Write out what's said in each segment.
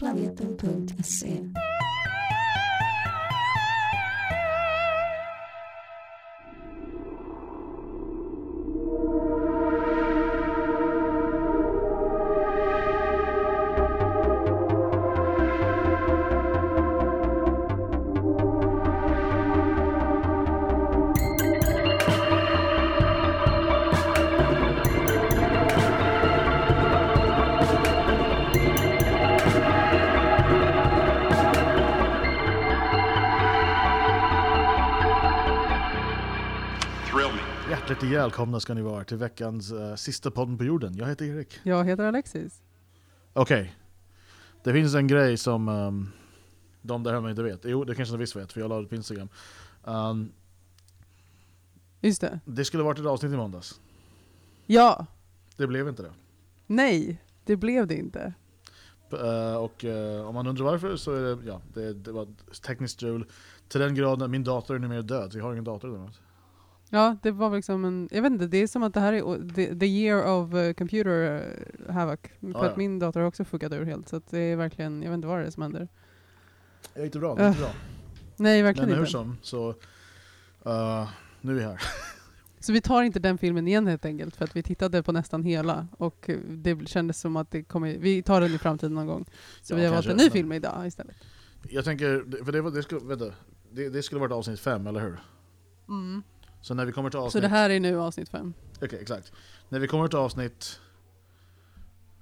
planeta.ac. välkomna ska ni vara till veckans eh, sista podden på jorden. Jag heter Erik. Jag heter Alexis. Okej. Det finns en grej som ehm, de där hemma inte vet. Jo, det kanske ni visst vet, för jag la det på Instagram. Um, Just det. det skulle varit ett avsnitt i måndags. Ja. Det blev inte det. Nej, det blev det inte. Eh, och eh, om man undrar varför så är det, ja, det, det var tekniskt strul. Till den graden, min dator är numera död, så jag har ingen dator nu. Ja, det var liksom en... Jag vet inte, det är som att det här är the, the year of uh, computer uh, havoc. För Ja, ja. att min dator har också fuckat ur helt. Så det är verkligen, jag vet inte vad det är som händer. Jag är inte bra, det är inte bra. Nej, verkligen Men hur inte. som, så eh, nu är vi här. Så vi tar inte den filmen igen helt enkelt, för att vi tittade på nästan hela. Och det kändes som att det kommer... Vi tar den i framtiden någon gång. Så Ja, vi har valt en ny men- film idag istället. Jag tänker, för det, var- det, skulle, vänta, det, det skulle varit avsnitt fem, eller hur? Så när vi kommer till avsnitt... Så det här är nu avsnitt fem. Okej, exakt. När vi kommer till avsnitt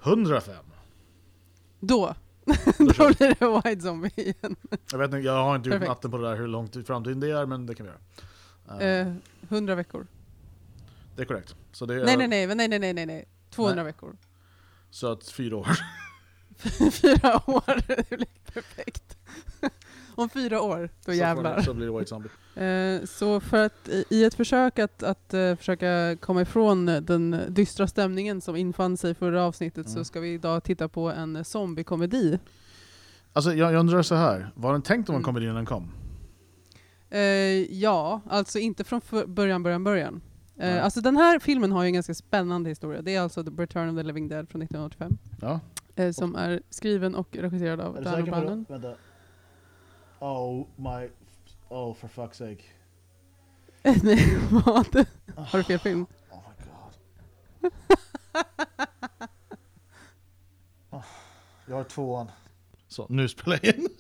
105. Då! Då Då blir det White Zombie igen. Jag, vet inte, jag har inte gjort Perfekt. natten på det där hur långt i framtiden det är, men det kan vi göra. Eh, Eh, 100 veckor. det är korrekt. Så, det är, Nej, nej, nej, nej, nej, nej, nej, nej. 200 veckor. så att fyra år. fyra år, det blir perfekt. Om fyra år, då Så får jävlar. Så blir det White Zombie. Eh, så för att i- ett försök att, att eh, försöka komma ifrån den dystra stämningen som infann sig förra avsnittet Mm. så ska vi idag titta på en zombiekomedi. Alltså jag, jag undrar så här. var den tänkt vara en Mm. komedi när den kom? Eh, ja, alltså inte från början, början, början. Eh, alltså den här filmen har ju en ganska spännande historia. Det är alltså The Return of the Living Dead från 1985. Ja. Eh, som är skriven och regisserad av Dan O'Bannon. Vänta. Oh my... Oh for fuck's sake. Nej, vad? Har du fel film? Oh my god. Ah, jag har tvåan. Så, nu spelar jag in.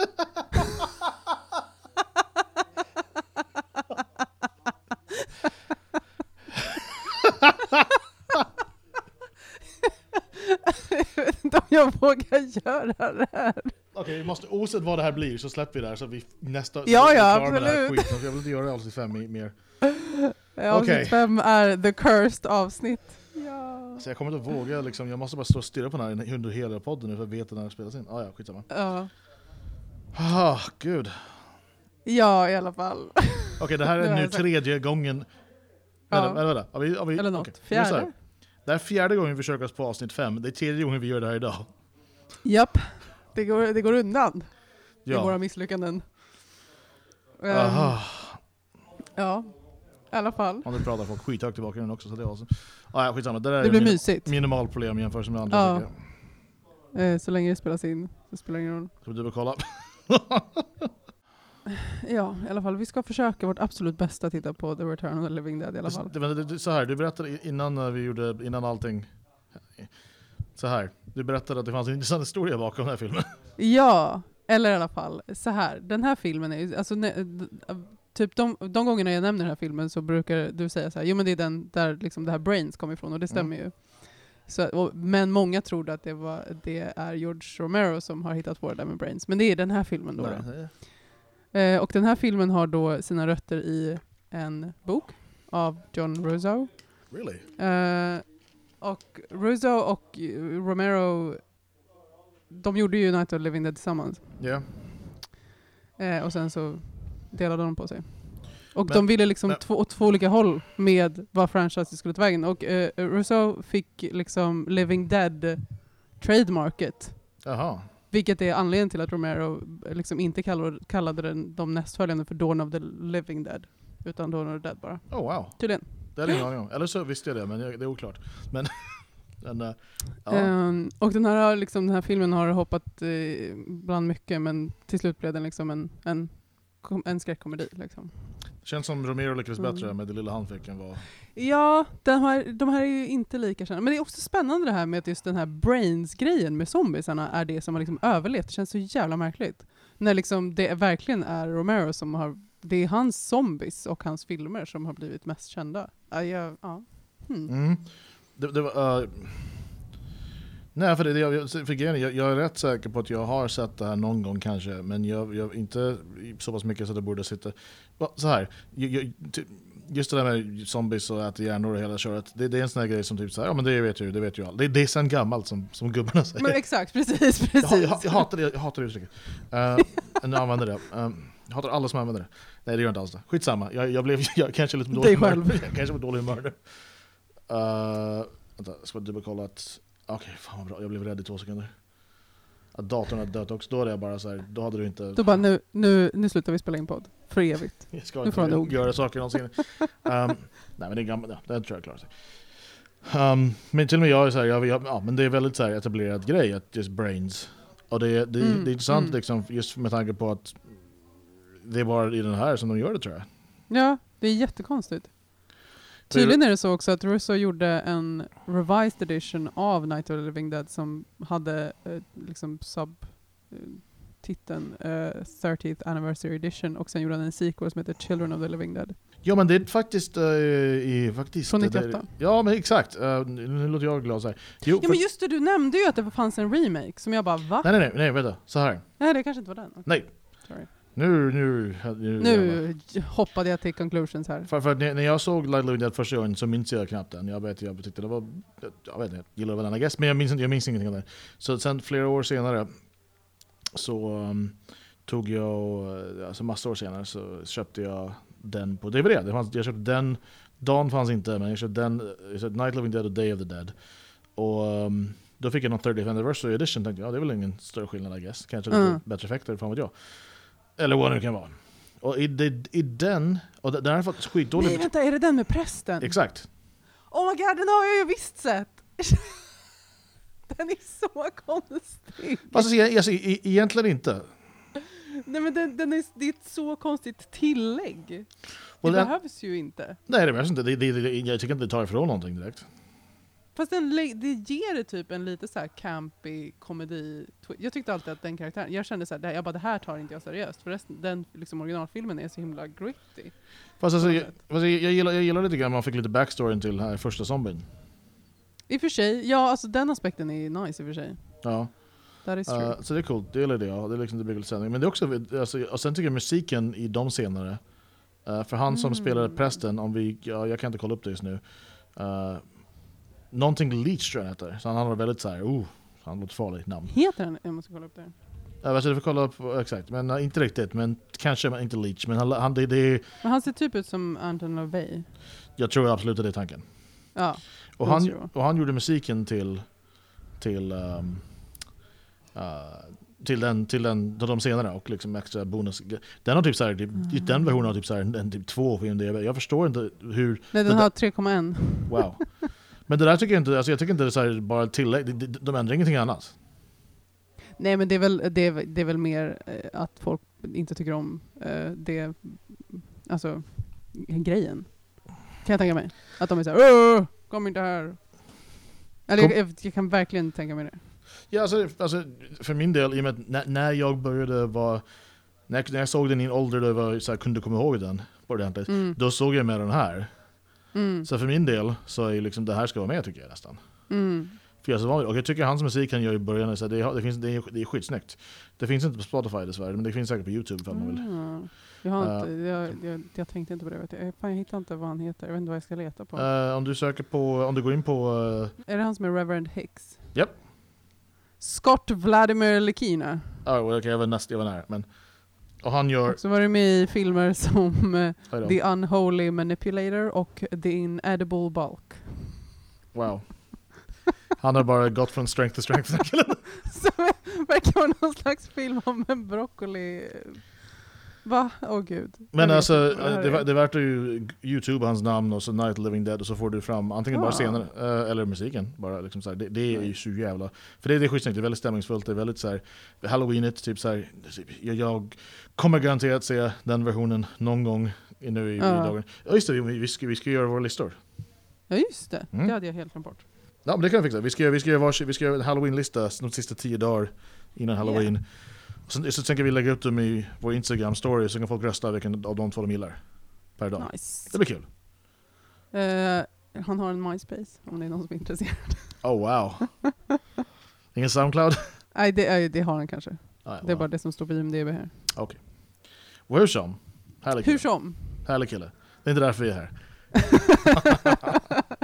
jag vet inte om jag vågar göra det här. Okej, vi måste oavsett vad det här blir så släpper vi det här så vi nästa... Ja, ja, absolut. skiten. Jag vill inte göra det avsnitt fem mer. Avsnitt Okej. fem är The Cursed avsnitt. Ja. Så jag kommer inte våga liksom, jag måste bara stå och stirra på den här under hela podden nu för att veta när det spelas in. Ah, ja, skitsamma. Ja. Ah, gud. ja, i alla fall. Okej, det här är nu tredje gången... Ja. Vänta, vänta, vänta. Har vi, har vi, Eller något. här. Fjärde? Det här är fjärde gången vi försöker oss på avsnitt fem. Det är tredje gången vi gör det här idag. Japp. Det går, det går undan i våra Ja. misslyckanden. Ehm, Aha. ja, i alla fall. Och nu pratar folk skithögt i bakgrunden också så det är awesome. Ah, ja, skitsamma. Det där Det är blir min, mysigt. minimal problem jämfört med andra Ja. saker. Eh, så länge det spelas in så spelar det ingen roll. Ska vi dubbelkolla? Ja, i alla fall. Vi ska försöka vårt absolut bästa att titta på The Return of the Living Dead i alla fall. Det, det, det, så här, du berättade innan vi gjorde, innan allting... Så här, du berättade att det fanns en intressant historia bakom den här filmen. Ja, eller i alla fall så här. Den här filmen är alltså, ne, typ de, de gångerna jag nämner den här filmen så brukar du säga så här, jo men det är den där liksom det här Brains kommer ifrån och det stämmer ju. Så, och, men många trodde att det, var, det är George Romero som har hittat på det där med Brains. Men det är den här filmen då. då. Eh, och den här filmen har då sina rötter i en bok av John Russo. Really? Eh, och Russo och Romero, de gjorde ju Night of Living Dead tillsammans. Ja. Eh, och sen så delade de på sig. Och Men- de ville liksom två, åt två olika håll med vad franchise skulle ta vägen. Och eh, Rousseau fick liksom Living Dead trademarket. Jaha. Vilket är anledningen till att Romero eh, liksom inte kallade, kallade den, de nästföljande för Dawn of the Living Dead. Utan Dawn of the Dead bara. Oh wow. Tydligen. Det hade jag ingen aning om. Eller så visste jag det, men det är oklart. Men, eh, ja. Ehm, och den här, liksom, den här filmen har hoppat eh, bland mycket, men till slut blev den liksom en, en, en skräckkomedi. Liksom. Känns som Romero lyckades Mm. bättre med det lilla han fick än vad... Ja, den här, de här är ju inte lika kända. Men det är också spännande det här med att just den här Brains-grejen med zombiesarna är det som har liksom överlevt. Det känns så jävla märkligt. När liksom det verkligen är Romero som har... Det är hans zombies och hans filmer som har blivit mest kända. Ja, jag, ja. Hmm. Mm. Det, det var, eh, nej, för, det, jag, för grejen jag, jag är rätt säker på att jag har sett det här någon gång kanske, men jag, jag inte så pass mycket så att det borde sitta... Så här, jag, just det där med zombies och äta hjärnor och hela köret, det, det är en sån här grej som typ så här, ja men det vet ju, det vet ju alla. Det, det är sen gammalt som, som gubbarna säger. Men exakt, precis, precis. jag, hatar det, jag hatar det uttrycket. Uh, jag använder det. Eh, jag hatar alla som använder det. Nej det gör jag inte alls det. Skitsamma, jag, jag blev jag, kanske lite på dålig humör. själv. Jag kanske på dålig humör nu. Uh, vänta, jag ska dubbelkolla att... Okej, fan vad bra. Jag blev rädd i två sekunder. Att datorn hade dött också. Då hade jag bara så här, då hade du inte... Då bara, nu, nu, nu slutar vi spela in podd. För evigt. Jag ska nu får inte nog. göra saker någonsin. um, nej men det är gammalt, ja, det tror jag klarar sig. Um, men till och med jag är så här, jag, jag, ja, men det är väldigt så här etablerad grej att just brains. Och det, det, Mm, det är intressant mm. liksom, just med tanke på att det är bara i den här som de gör det tror jag. Ja, det är jättekonstigt. Tydligen är det så också att Russo gjorde en revised edition av Night of the Living Dead som hade eh, liksom sub eh, titeln eh, 30th Anniversary Edition och sen gjorde han en sequel som heter Children of the Living Dead. Ja men det är faktiskt... eh, i, faktiskt Från det- 98. ja men exakt, Uh, nu låter jag glad så här. Jo, Ja men just det, du nämnde ju att det fanns en remake som jag bara va? Nej nej nej, nej vänta, så här. Nej det kanske inte var den. Nej. Sorry. Nu, nu, nu, Nu hoppade jag till conclusions här. För, för att när jag såg Light Living Dead första gången så minns jag knappt den. Jag vet, jag tyckte det var, jag vet inte, jag gillade väl den I guess, men jag minns, jag minns ingenting av den. Så sen flera år senare så um, tog jag, eh, alltså massa år senare så köpte jag den på DVD. Det fanns, jag köpte den, Dawn fanns inte, men jag köpte den, jag köpte Night Living Dead och Day of the Dead. Och um, då fick jag någon 30th anniversary edition, tänkte jag, ja, det är väl ingen större skillnad I guess. Kanske lite Mm. bättre effekter, fan vet jag. Eller vad det nu kan vara. Och i, det, i den, och den har fått skitdålig Nej vänta, är det den med prästen? Exakt. Oh my god, den har jag ju visst sett! den är så konstig! Alltså, jag, alltså, e- egentligen inte. Nej men den, den är, det är ett så konstigt tillägg. Det den, behövs ju inte. nej, det behövs inte. Det, det, det, jag tycker inte det tar ifrån någonting direkt. Fast den, det ger det typ en lite så här campy komedi Jag tyckte alltid att den karaktären, jag kände så här, jag bara det här tar inte jag seriöst. För resten, den liksom originalfilmen är så himla gritty. Fast alltså, jag, fast jag, jag, gillar, jag gillar lite grann man fick lite backstoryn till här första zombien. I och för sig, ja alltså den aspekten är nice i och för sig. Ja. That is true. Uh, så det är coolt, det gillar det ja. Det är liksom det lite. Men det är också, alltså, och sen tycker jag musiken i de senare, uh, för han som Mm. spelade prästen, om vi, ja, jag kan inte kolla upp det just nu. Uh, någonting Leach tror jag han heter. Så han har väldigt såhär, oh, han låter farligt namn. Heter den? Jag måste kolla upp det. Jag vet inte, du får kolla upp, exakt. Men uh, inte riktigt, men kanske men inte Leach. Men han, han, det, det är, Men han ser typ ut som Anton LaVey. jag tror absolut att det är tanken. Ja. Och han, och han gjorde musiken till, till, um, uh, till, den, till den, till de senare och liksom extra bonus. Den har typ såhär, typ, Mm. den versionen har typ såhär, en, en typ två på IMDb. Jag förstår inte hur, Nej, den där- har 3,1. wow. Men det där tycker jag inte, alltså jag tycker inte det är så här bara tillägg, de, de, ändrar ingenting annat. Nej men det är väl, det är, det är väl mer eh, att folk inte tycker om eh, det, alltså grejen. Kan jag tänka mig. Att de är såhär Åh, kom inte här. Eller Kom- jag, jag, kan verkligen tänka mig det. Ja, alltså, alltså, för min del, i och med att när, när jag började vara, när jag, när jag såg den i en ålder då jag var, så här, kunde komma ihåg den ordentligt, Mm. då såg jag med den här. Mm. Så för min del så är liksom det här ska vara med tycker jag nästan. Mm. För jag, så van och jag tycker hans musik han gör i början, så det, är- det, finns, det, är, det är skitsnyggt. Det finns inte på Spotify dessvärre, men det finns säkert på Youtube ifall man vill. Ah. Jag, har Ja. inte, jag, jag, jag tänkte inte på det. Jag. Fan, jag hittar inte vad han heter. Jag vet inte vad jag ska leta på. Eh, om du söker på, om du går in på, uh, är det han som är Reverend Hicks? Japp. Scott Vladimir Lekina. oh, okej jag var näst, jag var nära. Men, och han gör, Så var det med i filmer som eh. The Unholy Manipulator och The Inedible Bulk. wow. Han har bara gått från strength to strength. Som verkar vara någon slags film om en broccoli... Va? Åh gud. Men alltså, här det, det är värt att ju youtube hans namn och så Night Living Dead och så får du fram antingen bara Ah. scener eh, eller musiken. Bara liksom så här. Det, det är ju så jävla... För det, det är skitsnyggt, det är väldigt stämningsfullt, det är väldigt så här Halloweenigt, typ så här, jag, jag kommer garanterat se den versionen någon gång i- nu i, i Ja. dagen. Ja just det, vi, vi, ska, vi ska göra våra listor. Ja just det, Mm. det hade jag helt glömt bort. Ja men det kan vi fixa. Vi ska, vi ska göra, varsin, vi ska göra en halloween-lista de sista tio dagar innan halloween. Och sen, så tänker vi lägga upp dem i vår Instagram-story så kan folk rösta vilken av de två de gillar. Per dag. Nice. Det blir kul. Eh, han har en MySpace, om det är någon som är intresserad. Oh wow. Ingen Soundcloud? Nej, det, eh, det har han kanske. Ah, ja, Det är wow. bara det som står på IMDB här. Och hur som. Härlig kille. Hur som. Härlig kille. Det är inte därför vi är här.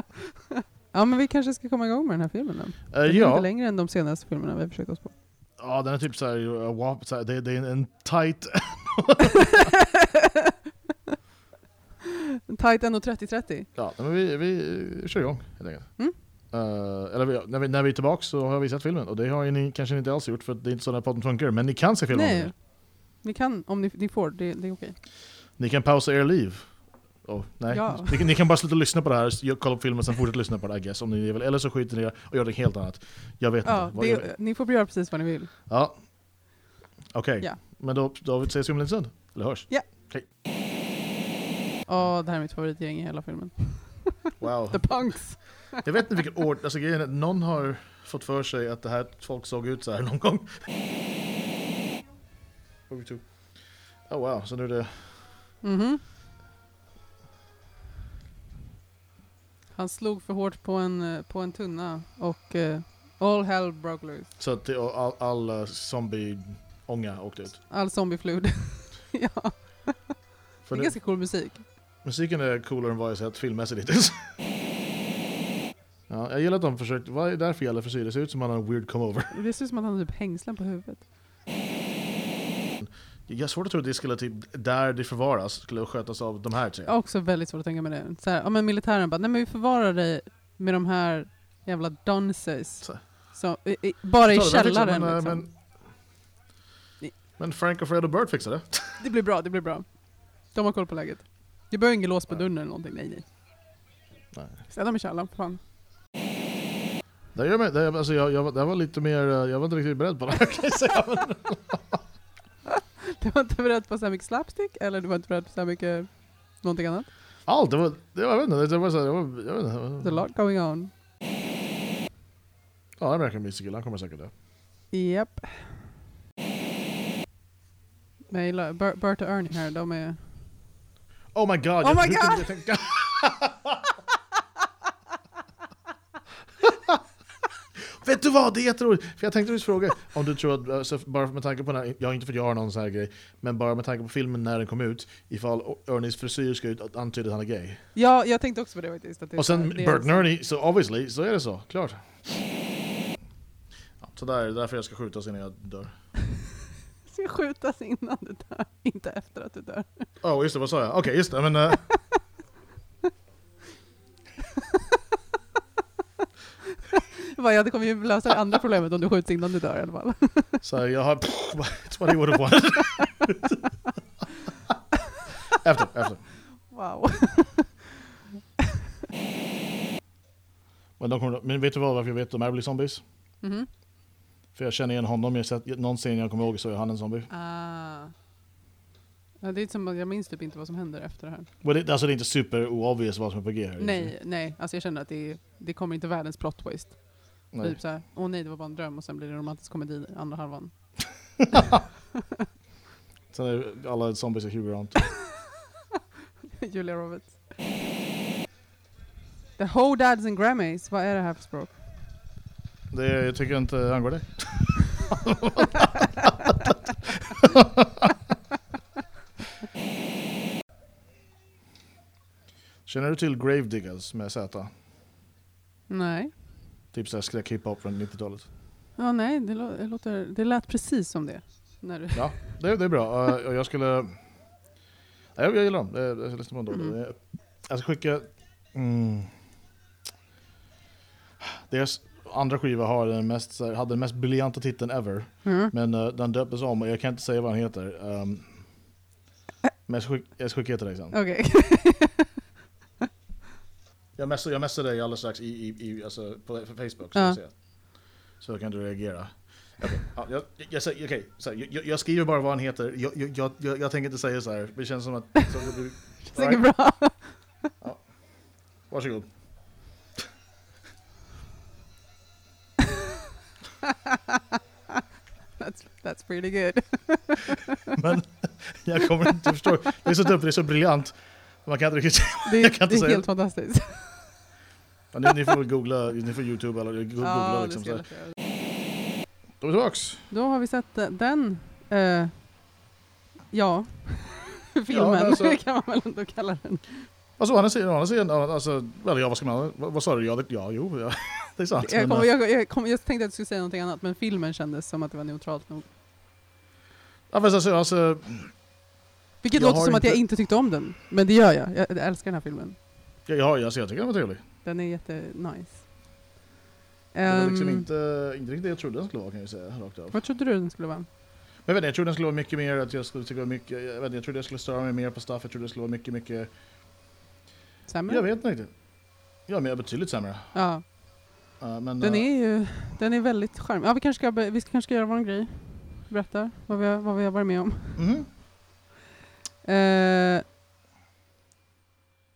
Ja men vi kanske ska komma igång med den här filmen då. Eh, Den är inte ja. längre än de senaste filmerna vi har försökt oss på. ja, den är typ såhär, uh, så här, det, det är en tight... Tight 1.30-30. Ja, men vi, vi kör igång helt enkelt. Mm. Eh, eller vi, när, vi, när vi är tillbaka så har vi sett filmen och det har ni kanske inte alls gjort för det är inte så den här podden funkar. Men ni kan se filmen Nej. Ni kan om ni, ni får, det, det är okej. Ni kan pausa er liv. Oh, nej. Ja. Ni, ni kan bara sluta lyssna på det här, kolla på filmen, sen fortsätta lyssna på det I guess, om ni vill. Eller så skiter ni i det och gör något helt annat. Jag vet Ja, inte. Vad jag- det, ni får göra precis vad ni vill. Ja. Okej, Ja. men då, då ses vi om en liten stund. Eller hörs. Ja, det här är mitt favoritgäng i hela filmen. Wow. The Punks! Jag vet inte vilket år, alltså grejen är att någon har fått för sig att det här folk såg ut så här någon gång. Oh wow, så nu är det... Mhm. Han slog för hårt på en, eh, på en tunna och eh, all hell broke loose. Så att det, all, all uh, zombie-ånga åkte ut. All zombieflod. ja, För det är det, ganska cool musik. musiken är coolare än vad jag sett filmmässigt hittills. Ja, jag gillar att de försökt, vad är det för jävla frisyr? Det ser ut som han har en weird come-over. Det ser ut som att han har typ hängslen på huvudet. Jag har svårt att tro att det skulle typ, där det förvaras, skulle skötas av de här tre. Jag har också väldigt svårt att tänka mig det. Så här, ja, men militären bara, nej men vi förvarar dig med de här jävla dunces. Så. I, i, bara i källaren men, liksom. men, men Frank och Fred och Bert fixade det. Det blir bra, det blir bra. De har koll på läget. Det behöver ingen lås på dörren eller någonting, nej nej. Nej. Ställ dem i källaren för fan. Det gör mig, det, alltså jag, jag, det var lite mer, eh, jag var inte riktigt beredd på det här kan jag säga. Du var inte beredd på så här mycket slapstick, eller du var inte beredd på så här mycket någonting annat? allt, det var, det var, jag vet inte, det var så här, det var, jag vet inte. There's a lot going on. Ja, han verkar mysig han kommer säkert dö. Japp. Men jag gillar Bert, och Ernie här, de är... Oh my god! Oh my God! jag tänka- Vet du vad, det är jätteroligt! För jag tänkte just fråga om du tror att, alltså, bara med tanke på den här, jag inte för att jag har någon sån här grej, men bara med tanke på filmen när den kom ut, ifall Ernies frisyr ska ut att antyda att han är gay. Ja, jag tänkte också på det faktiskt. Att det Och sen Bert så- Nerdy, så obviously, så är det så, klart. Ja, så där, är det därför jag ska skjutas innan jag dör. ska skjutas innan du dör, inte efter att du dör. Oh, just det, vad sa jag? Okej, just det, men... eh, Jag bara, Ja, det kommer ju lösa det andra problemet om du skjuts innan du dör i alla fall. så här, jag har... It's what he would have wanted. efter, efter. Wow. Men, de kommer, men vet du vad, varför jag vet att de är blir zombies? Mhm. För jag känner igen honom, jag sett någon scen jag kommer ihåg så är han en zombie. Ah. Ja, det är som jag minns typ inte vad som händer efter det här. Men det, alltså det är inte super obvious vad som är på G här. Nej, nej. Alltså jag känner att det, det kommer inte världens plot twist. Nej. Typ såhär, åh nej det var bara en dröm och sen blir det romantisk komedi andra halvan. Sen är alla zombies är Hugh Grant. Julia Roberts. The Ho Dads and Grammys, vad är det här för språk? Det, jag tycker inte angår dig. Känner du till Gravediggers med Z? Nej. Typ såhär skräck hiphop från 90-talet. Ja nej, det, lå- det, låter, det lät precis som det. När du... Ja, det, det är bra. Uh, jag skulle... Nej, jag, jag gillar dem. Jag, jag ska lyssna på dem då. Mhm. Jag- ska skicka... Mm, deras andra skiva har den mest, här, hade den mest briljanta titeln ever. Mm. Men eh, den döptes om och jag kan inte säga vad den heter. Um, Men jag ska skick- jag ska skicka till dig sen. Okej. Jag messar, jag messar dig alldeles strax i, i, i, alltså på Facebook så, Ja. du så kan du reagera. Okej, ja, jag, jag, här, jag, jag skriver bara vad han heter. Jag, jag, jag, tänker inte säga så här. Det känns som att... Så, blir- Det är bra. Varsågod. That's, that's pretty good. Men jag kommer inte förstå. Det är så dumt, det är så briljant. Man kan inte riktigt... Det är, det är helt fantastiskt. Ja, ni, ni får googla, ni får youtube eller googla Ja, liksom. Så. här. Då är vi tillbaks. Då har vi sett eh, den. eh, ja. Filmen men alltså- kan man väl ändå kalla den. Alltså å andra sidan, alltså, eller ja, vad ska man, vad, vad sa du? Ja, det, ja jo, ja, det är sant. Jag, men, kom, äh, jag, jag, kom, jag tänkte att jag skulle säga någonting annat, men filmen kändes som att det var neutralt nog. ja, fast alltså, alltså, Vilket Jag låter som att jag inte- inte tyckte om den. Men det gör jag. Jag, jag älskar den här filmen. jag, jag, alltså, jag tycker den var trevlig. Den är jättenice. Det var liksom Ehm, inte, inte riktigt det jag trodde den skulle vara kan jag säga, rakt av. Vad trodde du den skulle vara? Men jag vet inte, jag trodde den skulle vara mycket mer, att jag skulle tycka mycket, jag, vet inte, jag trodde jag skulle störa mig mer på stuff, jag trodde det skulle vara mycket, mycket, Sämre? jag vet inte. Ja, men jag är betydligt sämre. Ja, Uh, men, den uh, är ju den är väldigt charmig. Ja, vi kanske ska, vi kanske ska göra vår grej. Berätta vad vi har, vad vi har varit med om. mhm. Eh,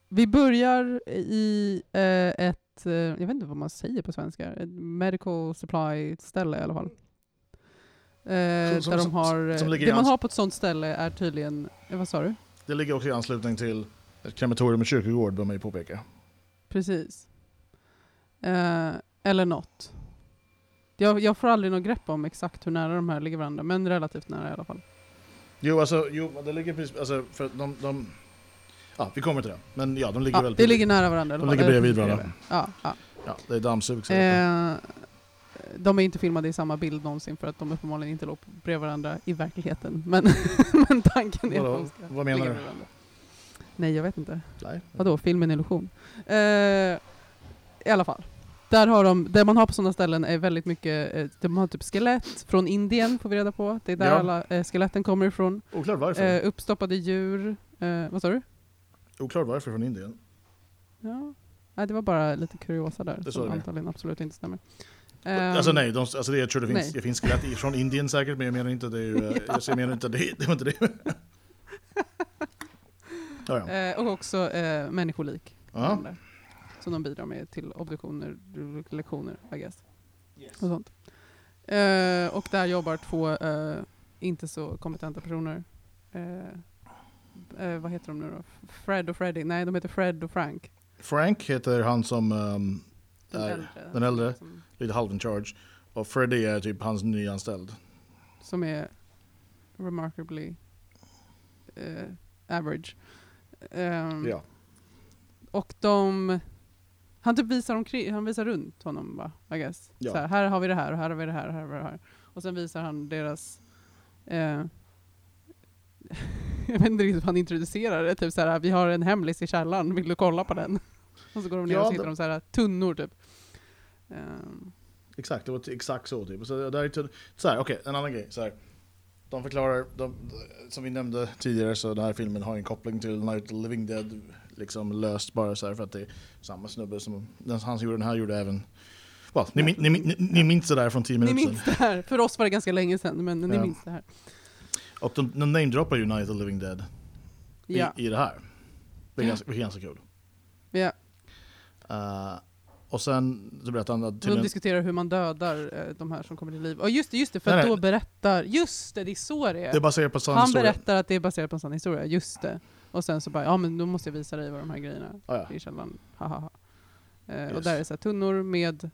vi börjar i eh, ett, eh, jag vet inte vad man säger på svenska, ett medical supply ställe i alla fall. Eh, Som- som- där de som- har, eh, som ligger i det man har på ett sånt ställe är tydligen, eh, vad sa du? Det ligger också i anslutning till ett krematorium och kyrkogård, bör man ju påpeka. Precis. Eh, eller något. Jag, jag får aldrig något grepp om exakt hur nära de här ligger varandra, men relativt nära i alla fall. Jo, alltså, jo, det ligger precis, alltså, för att de, de, ja, vi kommer till det. Men ja, de ligger Ja, väldigt det ligger nära varandra. De ligger bredvid varandra. Ja, ja. Ja, det är dammsug. Eh, de är inte filmade i samma bild någonsin för att de uppenbarligen inte låg bredvid varandra i verkligheten. Men, men tanken är att Vadå? de ska Vad menar ligga du? varandra. Nej, jag vet inte. Nej. Vadå, film är en illusion? Eh, I alla fall. Där har de, det man har på sådana ställen är väldigt mycket, eh, de har typ skelett från Indien får vi reda på. Det är där Ja. alla eh, skeletten kommer ifrån. Oklart varför. Eh, uppstoppade djur. Eh, vad sa du? Oklart varför från Indien. Ja. Nej, det var bara lite kuriosa där Det som antagligen absolut inte stämmer. alltså Ehm, nej, de, alltså det, jag tror det finns, nej. det finns skelett från Indien säkert, men jag menar inte det. Ju, eh, alltså, jag menar inte det, det var inte det. ja, ja. Eh, och också eh, människolik. Ja. Som de bidrar med till obduktioner, lektioner, I guess. Och sånt. Eh, och där jobbar två eh, inte så kompetenta personer. Eh, eh, vad heter de nu då? Fred och Freddy? Nej, de heter Fred och Frank. Frank heter han som ehm, Den är äldre. den äldre. Som, lite halv in charge. Och Freddy är typ hans nyanställd. som är remarkably eh, average. Ehm, Ja. Och de... Han typ visar, omkring, han visar runt honom va, I guess. Ja. Så här, här har vi det här och här har vi det här och här har vi det här. Och sen visar han deras... Eh, jag vet inte riktigt hur han introducerar det. Typ så här, vi har en hemlis i källaren, vill du kolla på den? Och så går de ner Ja, och så hittar de så här tunnor typ. Ehm, Exakt, det var exakt så typ. Så, där är typ, så här, okej, en annan grej. Så här. De förklarar, de, som vi nämnde tidigare, så den här filmen har en koppling till Night of the Living Dead. Liksom löst bara så här för att det är samma snubbe som den, han som gjorde den här gjorde även... Well, ni, min- ni, ni, ni minns det där från 10 ni minuter minns sedan. det här. För oss var det ganska länge sedan, men ni Ja. minns det här. Och de, de namedroppar ju Night of the Living Dead Ja. i, i det här. Det är Ja. ganska, kul. ja. Uh, och sen så berättar han att De en, diskuterar hur man dödar eh, de här som kommer till liv. Och just det, just det för Nej, att nej. då berättar... Just det, det är så det är. det är baserat på sann Han historia. berättar att det är baserat på en sann historia, just det. Och sen så bara, ja men då måste jag visa dig vad de här grejerna Ah, ja. i källaren, hahaha. Eh, Och Yes. där är så här tunnor med,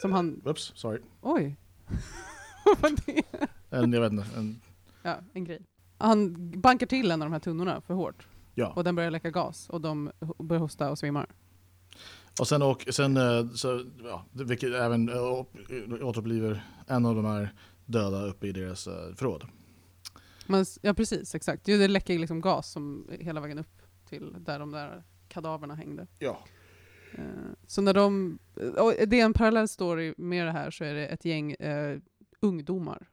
som han, Oops, sorry. oj. Vad var det? En, jag vet inte. En, Ja, en grej. Han bankar till en av de här tunnorna för hårt. ja. Och den börjar läcka gas och de börjar hosta och svimmar. Och sen, och, sen eh, så, ja, vilket även eh, återupplivar en av de här döda uppe i deras eh, förråd. Men, s- ja precis, exakt. Jo, det läcker liksom gas som hela vägen upp till där de där kadaverna hängde. Ja. Eh, Så när de, och det är en parallell story med det här så är det ett gäng eh, ungdomar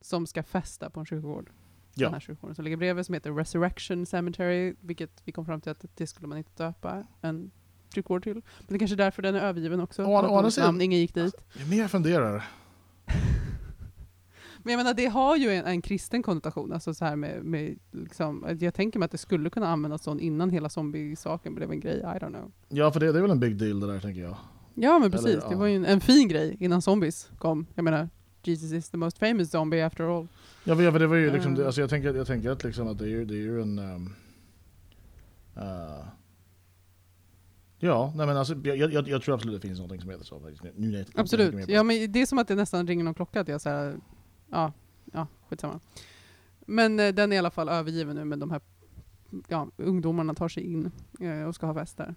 som ska festa på en kyrkogård. Ja. Den här kyrkogården som ligger bredvid som heter Resurrection Cemetery, vilket vi kom fram till att det skulle man inte döpa en kyrkogård till. Men det är kanske är därför den är övergiven också. Å- å andra sidan- ingen gick dit. Ju mer jag funderar, Men jag menar, det har ju en, en kristen konnotation. Alltså så här med, med liksom, jag tänker mig att det skulle kunna användas sån innan hela zombie-saken blev en grej. I don't know. ja för det, det är väl en big deal det där tänker jag. Ja men Eller, precis, det ja. var ju en, en fin grej innan zombies kom. Jag menar, Jesus is the most famous zombie after all. Ja, för, ja, för det var ju liksom, det, Mm. alltså jag tänker, jag tänker att, liksom att det, är ju, det är ju en... ehm, eh, ja, nej men alltså, jag, jag, jag tror absolut det finns någonting som heter så. Nu tänker mer Absolut. Ja, det. men det är som att det nästan ringer någon klocka. Att jag så här, ja, ja, skitsamma. Men eh, den är i alla fall övergiven nu med de här ja, ungdomarna tar sig in eh, och ska ha fest där.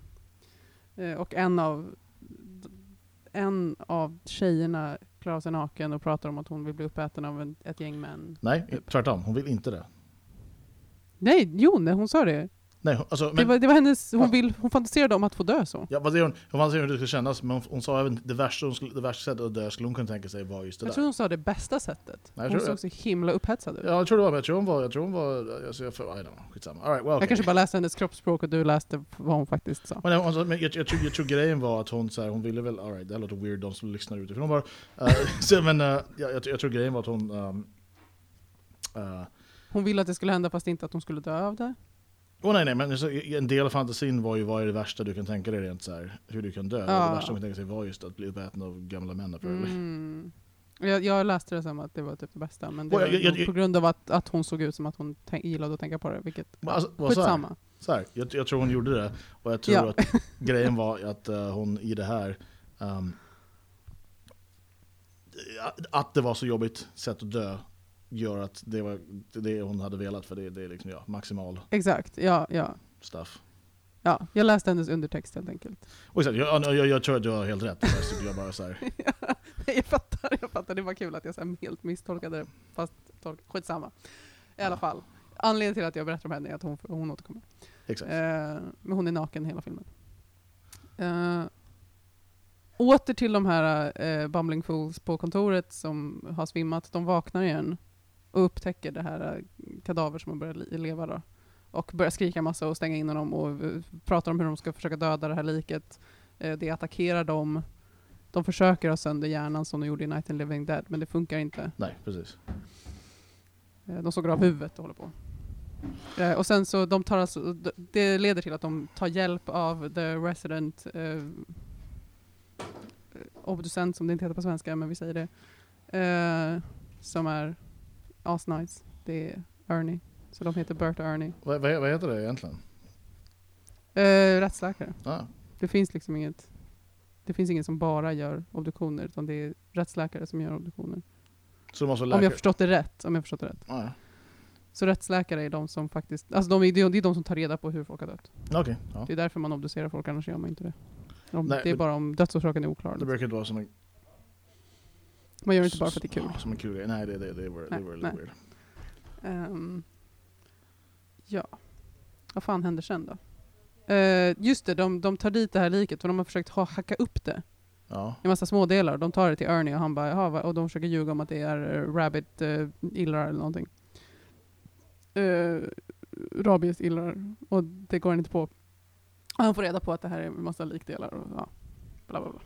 Eh, och en av, en av tjejerna klarar sig naken och pratar om att hon vill bli uppäten av en, ett gäng män. Nej, tvärtom. Hon vill inte det. Nej, jo, nej, hon sa det. Nej, alltså, det, men, var, det var hennes, hon, Ja. vill, hon fantiserade om att få dö så. ja, vad det hon, hon fann sig hur det skulle kännas, men hon, hon sa även det värsta, hon skulle, det värsta sättet att dö skulle hon kunna tänka sig var just det Jag där. tror hon sa det bästa sättet. Nej, jag hon såg så himla upphetsad ut. Ja, jag tror det var, men jag tror hon var, jag tror hon var, alltså, jag, för, I don't know, skitsamma. All right, well, Jag okay. kanske bara läste hennes kroppsspråk och du läste vad hon faktiskt sa. Men, alltså, men jag, jag, tror, jag tror grejen var att hon, så här, hon ville väl, alright, det här låter weird, de som lyssnar utifrån bara. Uh, så, men uh, jag, jag, jag tror grejen var att hon... Um, uh, Hon ville att det skulle hända fast inte att hon skulle dö av det. Oh, nej, nej, men en del av fantasin var ju vad är det värsta du kan tänka dig rent så här, hur du kan dö. Ja. det värsta man kan tänka sig var just att bli uppäten av gamla män. Mm. Jag, jag läste det som att det var typ det bästa, men det var jag- jag- på grund av att, att hon såg ut som att hon tänk, gillade att tänka på det, vilket alltså, skitsamma. Så här, jag, jag tror hon gjorde det, och jag tror Ja. att grejen var att eh, hon i det här, ehm, att det var så jobbigt sätt att dö, gör att det var det, hon hade velat, för det, det är liksom, ja, maximal Exakt, ja, ja. stuff. ja. Jag läste hennes undertext helt enkelt. Och exakt, jag, jag, jag tror att du har helt rätt, jag, bara så här, jag fattar, jag fattar. Det var kul att jag så här helt misstolkade det, fast tolk, skitsamma. I alla Ja. fall. Anledningen till att jag berättar om henne är att hon, hon återkommer. exakt. Eh, men hon är naken hela filmen. Eh, åter till de här eh, bumbling fools på kontoret som har svimmat. De vaknar igen och upptäcker det här eh, kadaver som har börjat leva då. Och börjar skrika massa och stänga in honom och eh, pratar om hur de ska försöka döda det här liket. Eh, det attackerar dem. De försöker ha sönder hjärnan som de gjorde i Night and Living Dead, men det funkar inte. Nej, precis. Eh, De sågar av huvudet och håller på. Eh, och sen så de tar alltså, det leder till att de tar hjälp av the resident eh, obducent som det inte heter på svenska, men vi säger det. Som är asnice. Det är Ernie. Så de heter Bert och Ernie. Vad, vad, vad heter det egentligen? Eh, rättsläkare. Ah, Det finns liksom inget det finns ingen som bara gör obduktioner, utan det är rättsläkare som gör obduktioner. så vara Om jag förstått det rätt. Om jag förstått det rätt. Ah, Så rättsläkare är de som faktiskt, alltså de, det är de som tar reda på hur folk har dött. ja. Okej, ja. Det är därför man obducerar folk, annars gör man inte det. Om, Nej, det är bara om dödsorsaken är oklar. Det liksom. brukar inte vara Man gör det inte bara för att det är kul. som en kul grej. Nej, det, det, det, var, det Nej, var lite weird. Ehm, ja. Vad fan händer sen då? Eh, just det, de, de tar dit det här liket för de har försökt ha, hacka upp det Ja. i massa smådelar. De tar det till Ernie och han bara jaha, va?" och de försöker ljuga om att det är uh, rabbit uh, illrar eller någonting. Uh, rabies illrar. Och det går han inte på. Han får reda på att det här är massa likdelar och ja, bla bla bla.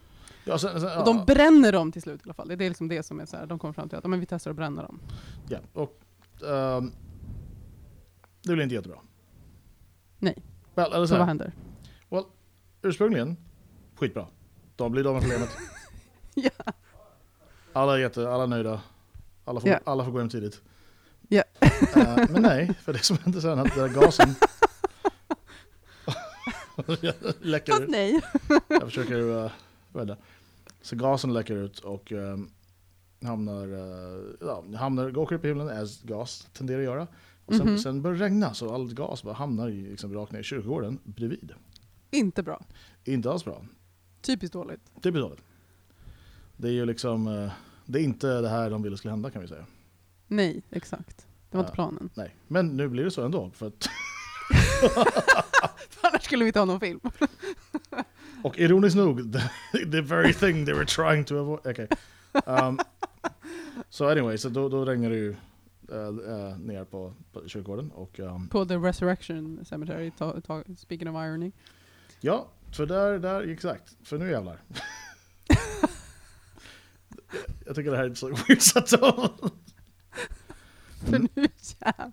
Ja, sen, sen, Och de bränner dem till slut i alla fall. Det är liksom det som är så här, de kommer fram till att men vi testar att bränna dem. ja, och ehm, det blir inte jättebra. Nej. Well, eller så Så vad händer? ursprungligen, skitbra. De blir av med problemet. Ja. Alla är jätte, alla är nöjda. Alla får, Ja. alla får gå hem tidigt. Ja. Eh, men nej, för det som hände sen att den där gasen läcker ut. nej. Jag försöker uh, rädda. Så gasen läcker ut och ehm, hamnar, uh, ja, hamnar, åker upp i himlen, as gas tenderar att göra. Och sen, Mhm. sen börjar det regna så all gas bara hamnar i, liksom, rakt ner i kyrkogården bredvid. Inte bra. Inte alls bra. Typiskt dåligt. Blir dåligt. Det är ju liksom, eh, det är inte det här de ville skulle hända kan vi säga. Nej, exakt. Det var Ja. inte planen. Nej, men nu blir det så ändå. För att, Annars skulle vi inte ha någon film. Och ironiskt nog, the, the very thing they were trying to avoid. Okay. Um, så anyway, så då, då regnar det ju äh, äh, ner på, på kyrkogården. Och, ehm, På The Resurrection Cemetery, ta, ta, speaking of irony. ja, för där, där, exakt. För nu jävlar. Jag tycker det här är så weird så att För nu jävlar.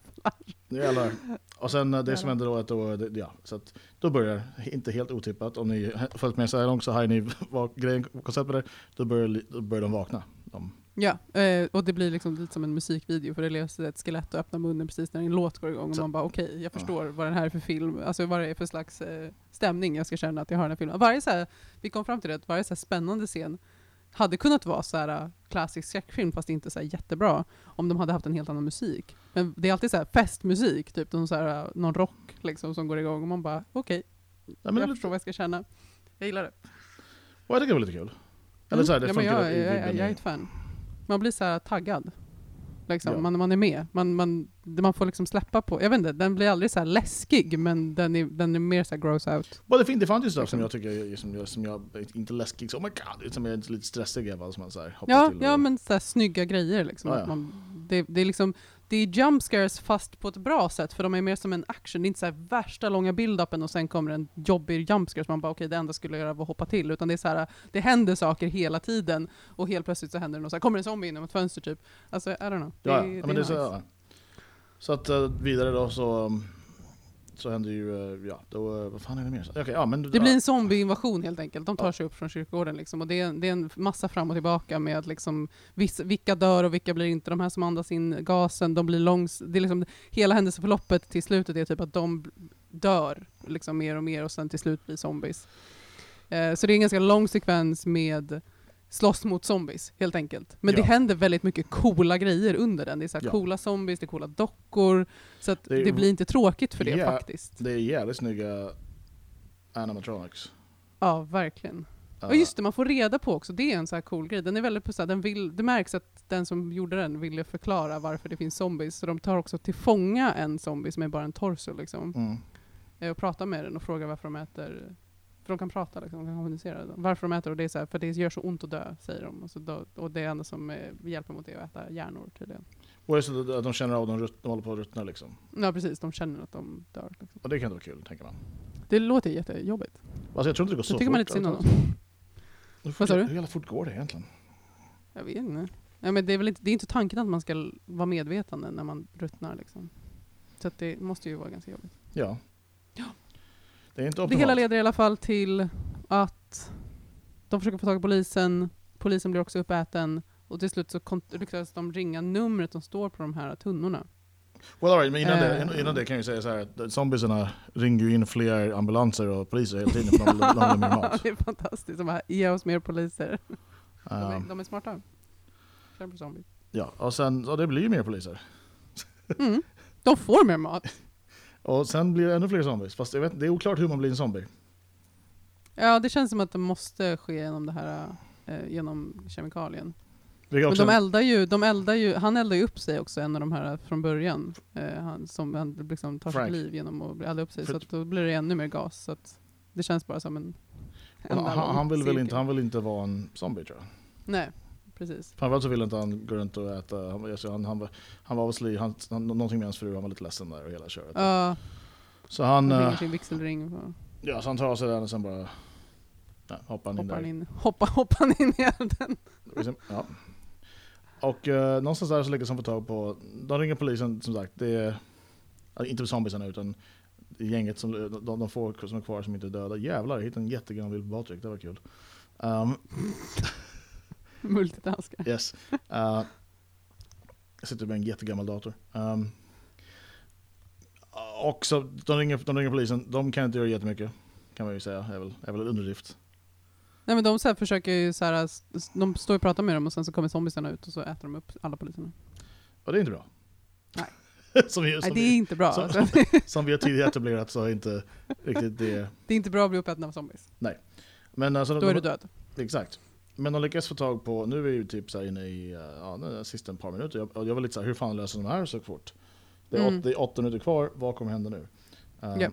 Nu jävlar. Och sen eh, det som Jävlar. händer då, att då, det- ja, så att då börjar, inte helt otippat, om ni har följt med så här långt så har ni grejen, konceptet där, då börjar, då börjar de vakna. De, Ja, eh, och det blir liksom lite som en musikvideo för det löser ett skelett och öppnar munnen precis när en låt går igång och Så- man bara okej, jag förstår vad den här är för film, alltså vad det är för slags eh, stämning jag ska känna att jag har den här filmen. Varje så här, vi kom fram till det, att varje så här spännande scen hade kunnat vara så här uh, klassisk skräckfilm fast inte så jättebra om de hade haft en helt annan musik. Men det är alltid så här festmusik, typ någon, så här, uh, någon rock liksom, som går igång och man bara okej, ja, det är jag lite, förstår vad jag ska känna. Jag gillar det. och jag tycker det var lite kul. Eller så här, det Mm. ja, jag, jag, jag, jag är ett fan. Man blir så här taggad. Liksom. Ja. Man, man är med. Man, man, man får liksom släppa på. Jag vet inte, den blir aldrig så här läskig, men den är, den är mer så här gross out. Och det, fin- det fanns ju stuff som Liksom. jag tycker, är- som jag, som jag inte läskig, så oh my god, som är lite stressig i alla fall. Som man så här, hoppar Ja, till ja och, men så här snygga grejer. Liksom. Att ja. Man, det, det är liksom det är jump scares fast på ett bra sätt, för de är mer som en action. Det är inte så här värsta långa build-upen och sen kommer en jobbig jump scare som man bara okej, det enda jag skulle göra var att hoppa till. Utan det är så här, det händer saker hela tiden och helt plötsligt så händer det något. Så här, kommer en zombie in genom ett fönster typ. Alltså, I don't know. Det, ja, ja, det det är så, nice. ja. så att eh, vidare då så, um, så händer ju, eh, ja, då, eh, vad fan är det mer? Okej, ja men... Det blir en zombieinvasion helt enkelt. De tar sig upp från kyrkogården liksom. och det är, det är en massa fram och tillbaka med liksom, viss, vilka dör och vilka blir inte. De här som andas in gasen, de blir långs... Det är liksom, hela händelseförloppet till slutet är typ att de dör liksom mer och mer och sen till slut blir zombies. Eh, så det är en ganska lång sekvens med slåss mot zombies helt enkelt. Men det Ja. händer väldigt mycket coola grejer under den. Det är så Ja. coola zombies, det är coola dockor. Så att Det det, är- blir inte tråkigt för det Ja. faktiskt. Det är jävligt snygga animatronics. Ja, verkligen. Uh, Och just det, man får reda på också, det är en så här cool grej. Den är väldigt så här, den vill, det märks att den som gjorde den ville förklara varför det finns zombies. Så de tar också till fånga en zombie som är bara en torso liksom. Mm. Eh, Och pratar med den och frågar varför de äter. För de kan prata liksom, de kan kommunicera. Varför de äter och det är så här, för det gör så ont att dö, säger de. Och, så då, och det enda som eh, hjälper mot det är att äta hjärnor tydligen. Och just det, att de känner av att de, rutt, de håller på att ruttna liksom. Ja precis, de känner att de dör. Liksom. Och det kan inte vara kul, tänker man. Det låter jättejobbigt. Alltså jag tror inte det går Så så tycker man lite synd om dem. Hur fort- Vad sa du? Hur jävla fort går det egentligen? Jag vet inte. Ja, men det, är väl inte, det är inte tanken att man ska vara medvetande när man ruttnar. Liksom. Så det måste ju vara ganska jobbigt. Ja. Det är inte Det hela leder i alla fall till att de försöker få tag på polisen, polisen blir också uppäten och till slut så lyckas de ringa numret som står på de här tunnorna. Well, all right, men innan, det, Eh. innan det kan jag säga så här att zombiesarna ringer ju in fler ambulanser och poliser hela tiden för de, de har mer mat. det är fantastiskt. De bara, ge oss mer poliser. De är, Um, de är smarta. Kör på zombie. ja, och sen, och det blir ju mer poliser. Mm. De får mer mat. Och sen blir det ännu fler zombies. Fast jag vet, det är oklart hur man blir en zombie. Ja, det känns som att det måste ske genom det här eh, genom kemikalien. Men de eldar, ju, de eldar ju, han eldar ju upp sig också, en av de här från början. Eh, han, som han liksom tar Frank. sitt liv genom att elda upp sig. För- Så då blir det ännu mer gas. Så det känns bara som en... han, enda han, han, vill väl inte, han vill inte vara en zombie tror jag. Nej, precis. Framförallt så vill inte han gå runt och äta. Han, han, han, var- han var obviously, han, han, någonting med hans fru, han var lite ledsen där och hela köret. Ja, Så han, han eh, ringer sin vigselring ja, så han tar av sig den och sen bara ja, hoppar han in hoppar där. in, hoppar, hoppar han in i elden. Liksom, Ja. Och eh, någonstans där så lyckas han få tag på, de ringer polisen som sagt, det är inte zombiesarna utan gänget som, de, de få som är kvar som inte är döda. Jävlar, jag hittade en jättegammal bild på Patrik, det var kul. Um, Multitaskar. yes. Uh, jag sitter med en jättegammal dator. Um, och så, de ringer, de ringer polisen, de kan inte göra jättemycket. Kan man ju säga, är väl, är väl en underdrift. Nej men de så försöker ju så här, de står och pratar med dem och sen så kommer zombiesarna ut och så äter de upp alla poliserna. Och det är inte bra. Nej. som, vi, Nej som, det är vi, inte bra. som- Alltså, som vi har tidigare etablerat så är inte riktigt det. det är inte bra att bli uppäten av zombies. Men alltså, Då de, är du död. Exakt. Men de lyckas få tag på, nu är vi ju typ så här inne i, eh, ja, det sista par minuter. Jag, jag var lite så här, hur fan löser de här så fort? Det är, Mm. åt, det är åtta minuter kvar, vad kommer hända nu? Um, Ja.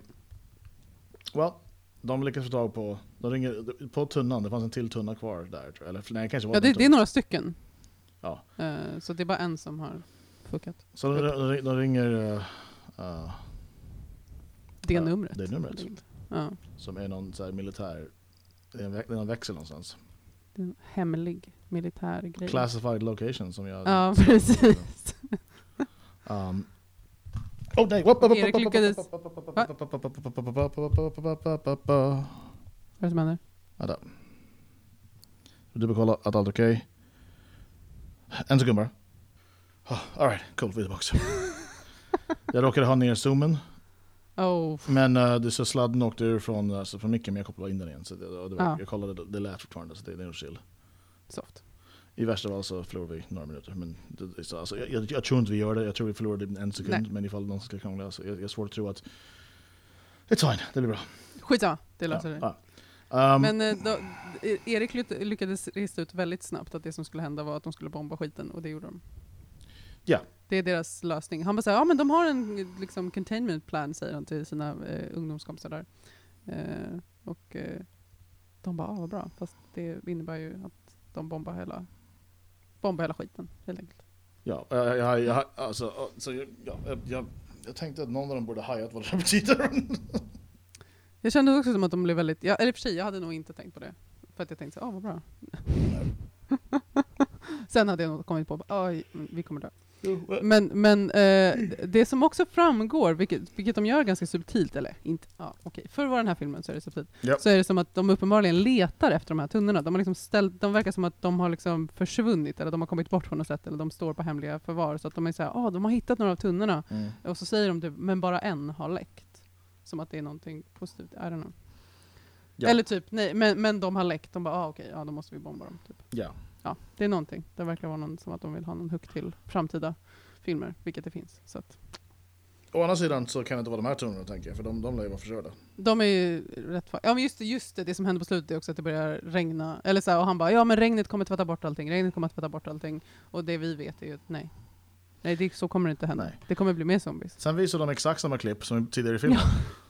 Well, de lyckas få tag på, de ringer på tunnan, det fanns en till tunna kvar där. Eller nej, kanske var Ja, det det, är några stycken. Ja. Eh, så det är bara en som har fuckat. Så de, de, de ringer uh, uh, Det numret. det numret. Ja. som är någon så här militär, det är en, vä- det är någon växel någonstans. Hemlig militär grej. Classified location som jag... Ja, precis. Um, oh nej! Erik lyckades- Vad är det som händer? Vänta. Dubbelkolla att allt är okej. En sekund bara. Oh, Alright, cool, vi är tillbaka. jag råkade ha ner zoomen, Oh, men uh, det så sladden åkte ur från, alltså, från micken, men jag kopplade in den igen. Så det, det var, Ja. Jag kollade, det lät fortfarande, så det, det är nog chill. soft. I värsta fall så förlorar vi några minuter. Men det, det, är så, alltså, jag, jag, tror inte vi gör det, jag tror vi förlorar det en sekund. Nej. Men ifall någon ska krångla så jag, jag har svårt att tro att... It's fine, det blir bra. Skitsamma, det löser Ja, det. ja. Um, Men eh, då, Erik lyck- lyckades rista ut väldigt snabbt att det som skulle hända var att de skulle bomba skiten, och det gjorde de. Ja. Det är deras lösning. Han bara säger ja men de har en liksom, containment plan, säger han till sina eh, ungdomskompisar där. Eh, och eh, de bara, ah, vad bra. Fast det innebär ju att de bombar hela, bombar hela skiten, helt enkelt. Ja, jag, jag, jag, alltså, så jag, ja, jag, jag, jag tänkte att någon av dem borde hajat vad det betyder. Jag kände också som att de blev väldigt, ja, eller för sig, jag hade nog inte tänkt på det. För att jag tänkte så, ah, vad bra. Sen hade jag nog kommit på, oj, vi kommer dö. Men, men eh, det som också framgår, vilket, vilket de gör ganska subtilt, eller inte, ja, okej, för att vara den här filmen så är det subtilt, Ja. så är det som att de uppenbarligen letar efter de här tunnorna. De, har liksom ställt, de verkar som att de har liksom försvunnit, eller de har kommit bort på något sätt, eller de står på hemliga förvar. Så att de är såhär, ah, de har hittat några av tunnorna, Mm. och så säger de typ, men bara en har läckt. Som att det är någonting positivt, I don't know. Ja. Eller typ, nej, men, men de har läckt, de bara, ah, okej, ja då måste vi bomba dem. Typ. Ja. Ja, det är någonting. Det verkar vara någon, som att de vill ha någon hook till framtida filmer, vilket det finns. Så att, Å andra sidan så kan det inte vara de här tonerna tänker jag, för de, de lär ju vara förstörda. de är ju rätt fa- Ja men just just det, det som händer på slutet är också att det börjar regna. Eller så här, och han bara, ja men regnet kommer tvätta bort allting, regnet kommer att tvätta bort allting. Och det vi vet är ju att nej. Nej, det, så kommer det inte hända. Nej. Det kommer bli mer zombies. Sen visar de exakt samma klipp som tidigare i filmen.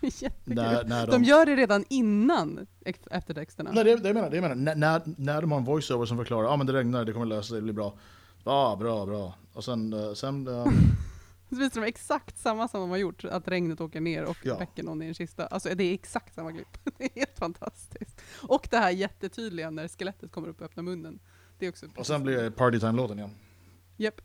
Jättekul. När, när de, De gör det redan innan ex- eftertexterna. Nej, det, det menar, det jag menar. När, när, när de har en voiceover som förklarar att ah, men det regnar, det kommer lösa sig, det blir bra. Ja, bra, bra. Och sen, eh, sen eh, Så visar de exakt samma som de har gjort, att regnet åker ner och Ja. väcker någon i en kista. Alltså det är exakt samma klipp. Det är helt fantastiskt. Och det här jättetydliga när skelettet kommer upp och öppnar munnen. Det är också och sen blir det Partytime-låten igen. Japp.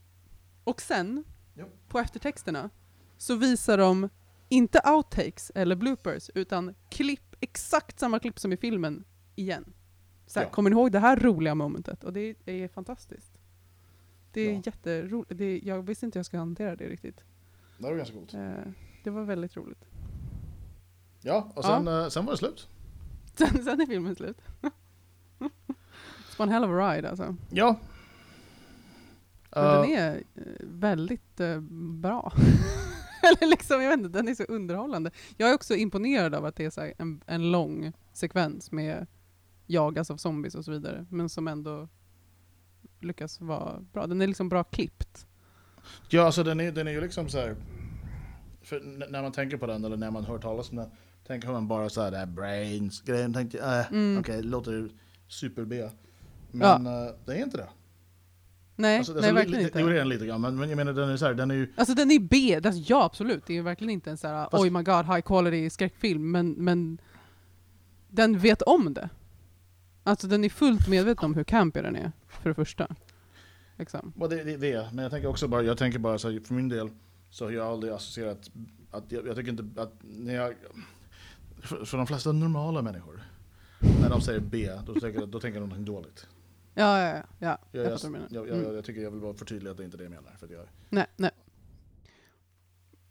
Och sen, Ja. på eftertexterna, så visar de inte outtakes eller bloopers, utan klipp, exakt samma klipp som i filmen, igen. Så här, Ja. Kommer ni ihåg det här roliga momentet? Och det är fantastiskt. Det är Ja. jätteroligt. Det är, jag visste inte hur jag skulle hantera det riktigt. Det var ganska coolt. Eh, det var väldigt roligt. Ja, och sen, eh, sen var det slut. Sen, sen är filmen slut. It's one hell of a ride alltså. Ja. Men Eh, den är eh, väldigt eh, bra. Eller liksom, jag vet inte, den är så underhållande. Jag är också imponerad av att det är en, en lång sekvens med jagas av zombies och så vidare, men som ändå lyckas vara bra. Den är liksom bra klippt. Ja, alltså den är, den är ju liksom så här. När man tänker på den, eller när man hör talas om den, tänker man bara så här, det här brains-grejen, tänkte äh, Mm. okej, det låter super-B. Men eh, det är inte det. Nej, Alltså, nej alltså, verkligen li- inte. Jo, det är den lite grann, men, men jag menar den är så här, den är ju, Alltså den är B, alltså, ja absolut. Det är verkligen inte en så här, Fast- oj my god, high quality skräckfilm, men, men den vet om det. Alltså den är fullt medveten om hur campig den är, för det första. Liksom. well, det, det, det men jag tänker också bara, jag tänker bara så här, för min del, så har jag aldrig associerat, att jag, jag tycker inte att, när jag, för, för de flesta normala människor, när de säger B, då tänker, då tänker de någonting dåligt. Ja, ja, ja. ja. Jag, Jag, jag, jag, jag, Mm. jag tycker jag vill bara förtydliga att det inte är det jag menar. För jag, Nej, nej.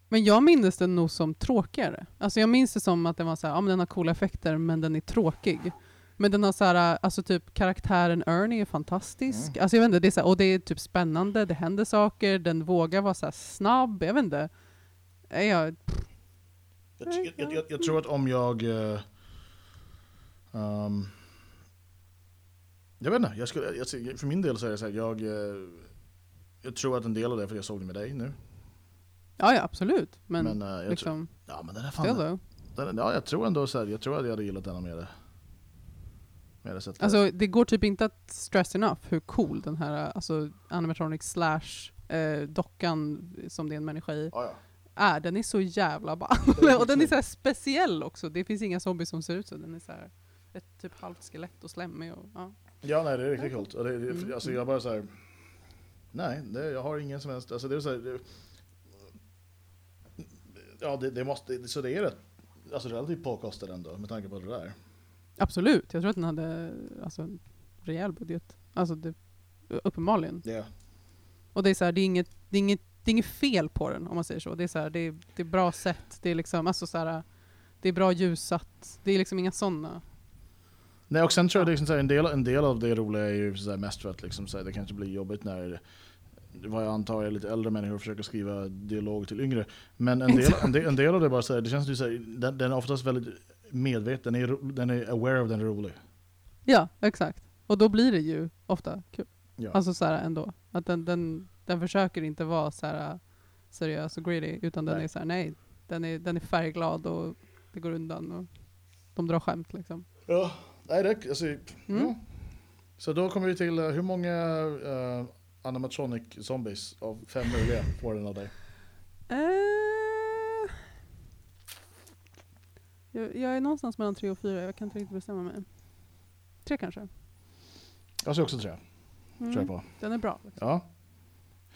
Men jag minns den nog som tråkigare. Alltså jag minns det som att den var så här, ja men den har coola effekter men den är tråkig. Men den har så här, alltså typ karaktären Ernie är fantastisk. Mm. Alltså jag vet inte, det är så här, och det är typ spännande, det händer saker, den vågar vara så snabb, jag vet inte. Jag, Jag, jag, jag, tror att om jag... ehm, jag vet inte, jag skulle, jag, för min del så är det så här, jag, eh, jag tror att en del av det är för jag såg det med dig nu. ja, ja absolut. Men, Men, eh, jag liksom, ja men den är fan... Den, ja, jag tror ändå så här, jag tror att jag hade gillat den mer. Mer sett Alltså det går typ inte att stress enough hur cool den här alltså, animatronic slash eh, dockan som det är en människa i, Ja, ja. är. Den är så jävla ball. Och den är så speciell också. Det finns inga zombies som ser ut så. Den är så här ett typ halvt skelett och slemmig. Och, ja. Ja, nej det är riktigt coolt. Och det, det, Mm. alltså jag bara så här. Nej, det, jag har ingen som helst, alltså det är så här, det, Ja, det, det måste, så det är rätt, alltså relativt påkostat ändå med tanke på det där. Absolut, jag tror att den hade alltså, en rejäl budget. Alltså det, uppenbarligen. Ja. Och det är så här, det är inget, det är inget, det är inget fel på den om man säger så. Det är, så här, det är, det är bra sätt, det är liksom, alltså så här, det är bra ljussatt. Det är liksom inga sådana. Nej, och sen tror jag liksom så en, del, en del av det roliga är ju så mest för att liksom så det kanske blir jobbigt när vad jag antar är lite äldre människor försöker skriva dialog till yngre. Men en del, en del, en del av det bara så här, det känns ju så den, den är oftast väldigt medveten, den är, den är aware of den är rolig. Ja, exakt. Och då blir det ju ofta kul. Ja. Alltså så här ändå. Att den, den, den försöker inte vara så här seriös och greedy, utan den Nej. är så här, nej, den är, den är färgglad och det går undan och de drar skämt liksom. Ja, nej, det, alltså, Mm. ja. Så då kommer vi till eh, hur många uh, animatronic zombies av fem möjliga får den av dig? Eh, jag, jag är någonstans mellan tre och fyra, jag kan inte riktigt bestämma mig. Tre kanske. Jag ser också tre, Mm. tror jag på. Den är bra. Liksom. Ja.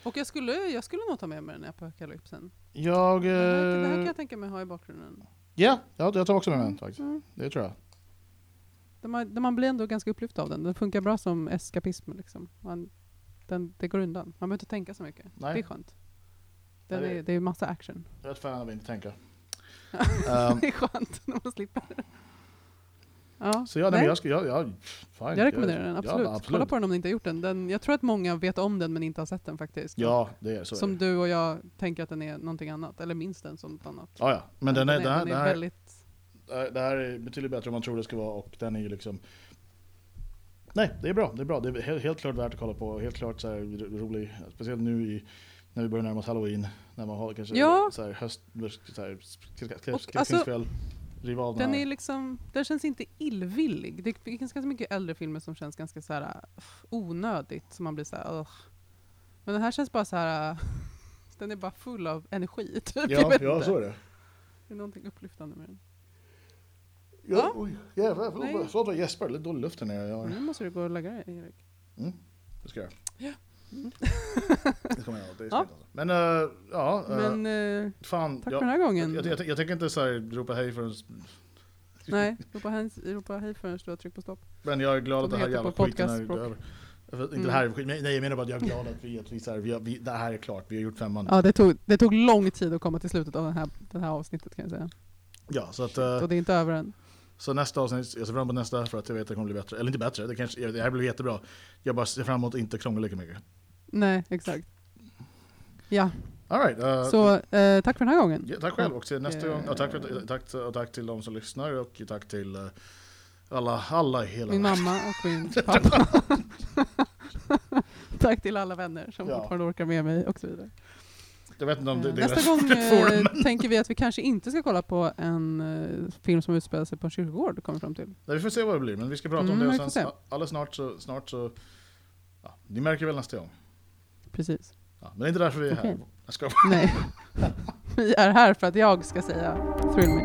Och jag skulle, jag skulle nog ta med mig den här apokalypsen. Jag... Det här, det här kan jag tänka mig ha i bakgrunden. Ja, ja, jag tar också med den faktiskt. Mm. Det tror jag. Man, man blir ändå ganska upplyft av den. Den funkar bra som eskapism. Liksom. Man, den, det går undan. Man behöver inte tänka så mycket. Nej. Det är skönt. Den Nej, det- är, det är massa action. Jag är ett fan av att inte tänka. Um, det är skönt när man slipper. Ja, så ja, nej, men jag, ska, jag, jag, fine, jag rekommenderar den, absolut. Ja, absolut. Kolla på den om ni inte har gjort den. den. Jag tror att många vet om den men inte har sett den faktiskt. Ja, det är så. är som det. du och jag tänker att den är någonting annat, eller minns den som något annat. Ja, ja. Men den är, den, här, den den, är här, väldigt... det här är betydligt bättre än man tror det ska vara och den är ju liksom Nej, det är bra. Det är bra. Det är helt, helt klart värt att kolla på. Helt klart så här ro- rolig. Speciellt nu i, när vi börjar närma oss halloween. När man har kanske Ja. så här höst, så här, skräckfilmskväll. Av den är liksom, den känns inte illvillig. Det finns ganska mycket äldre filmer som känns ganska så här onödigt, som man blir så här. Men den här känns bara så här. den är bara full av energi, typ. Ja, ja, så är det. Det är någonting upplyftande med den. Ja, Ja. oj, jävlar, Nej. förlåt, förlåt jag gäspar. Lite dålig luft här nere. Jag, Nu måste du gå och lägga dig, Erik. mm, det ska jag Ja. Mm. Det kommer jag ihåg. Det är Ja. ja. Men uh, ja, uh, Men eh, fan. tack jag, för den här gången. jag, jag, jag tänker inte så här, ropa hej förrän Nej, ropa hej, ropa hej förrän du har tryckt på stopp. Men jag är glad att det det här jävla skiten är över. Inte Mm. det här men- nej jag menar bara att jag är glad att vi, att vi, så här, vi, vi det här är klart, vi har gjort femman. Ja, det tog, det tog lång tid att komma till slutet av den här, det här avsnittet kan jag säga. Ja, så att Och det är inte över än. Så nästa avsnitt, jag ser fram emot nästa för att jag vet att det kommer bli bättre. Eller inte bättre, det, kanske, det här blir jättebra. Jag bara ser fram emot att inte krångla lika mycket. Nej, exakt. Ja, All right, eh, så eh, tack för den här gången. ja, tack själv och till nästa eh, gång. Och tack, för, tack, och tack till de som lyssnar och tack till eh, alla, alla i hela Min mamma och min pappa. Tack till alla vänner som Ja. fortfarande orkar med mig och så vidare. Jag vet inte om det, Nästa gång forum. eh, tänker vi att vi kanske inte ska kolla på en eh, film som utspelar sig på en kyrkogård, kommer fram till. Nej, vi får se vad det blir, men vi ska prata Mm, om det och sen se. alldeles snart så, snart så ja, ni märker väl nästa gång. Precis. Ja, men det är inte därför vi är här. Okej. Jag ska Nej. Vi är här för att jag ska säga thrill me.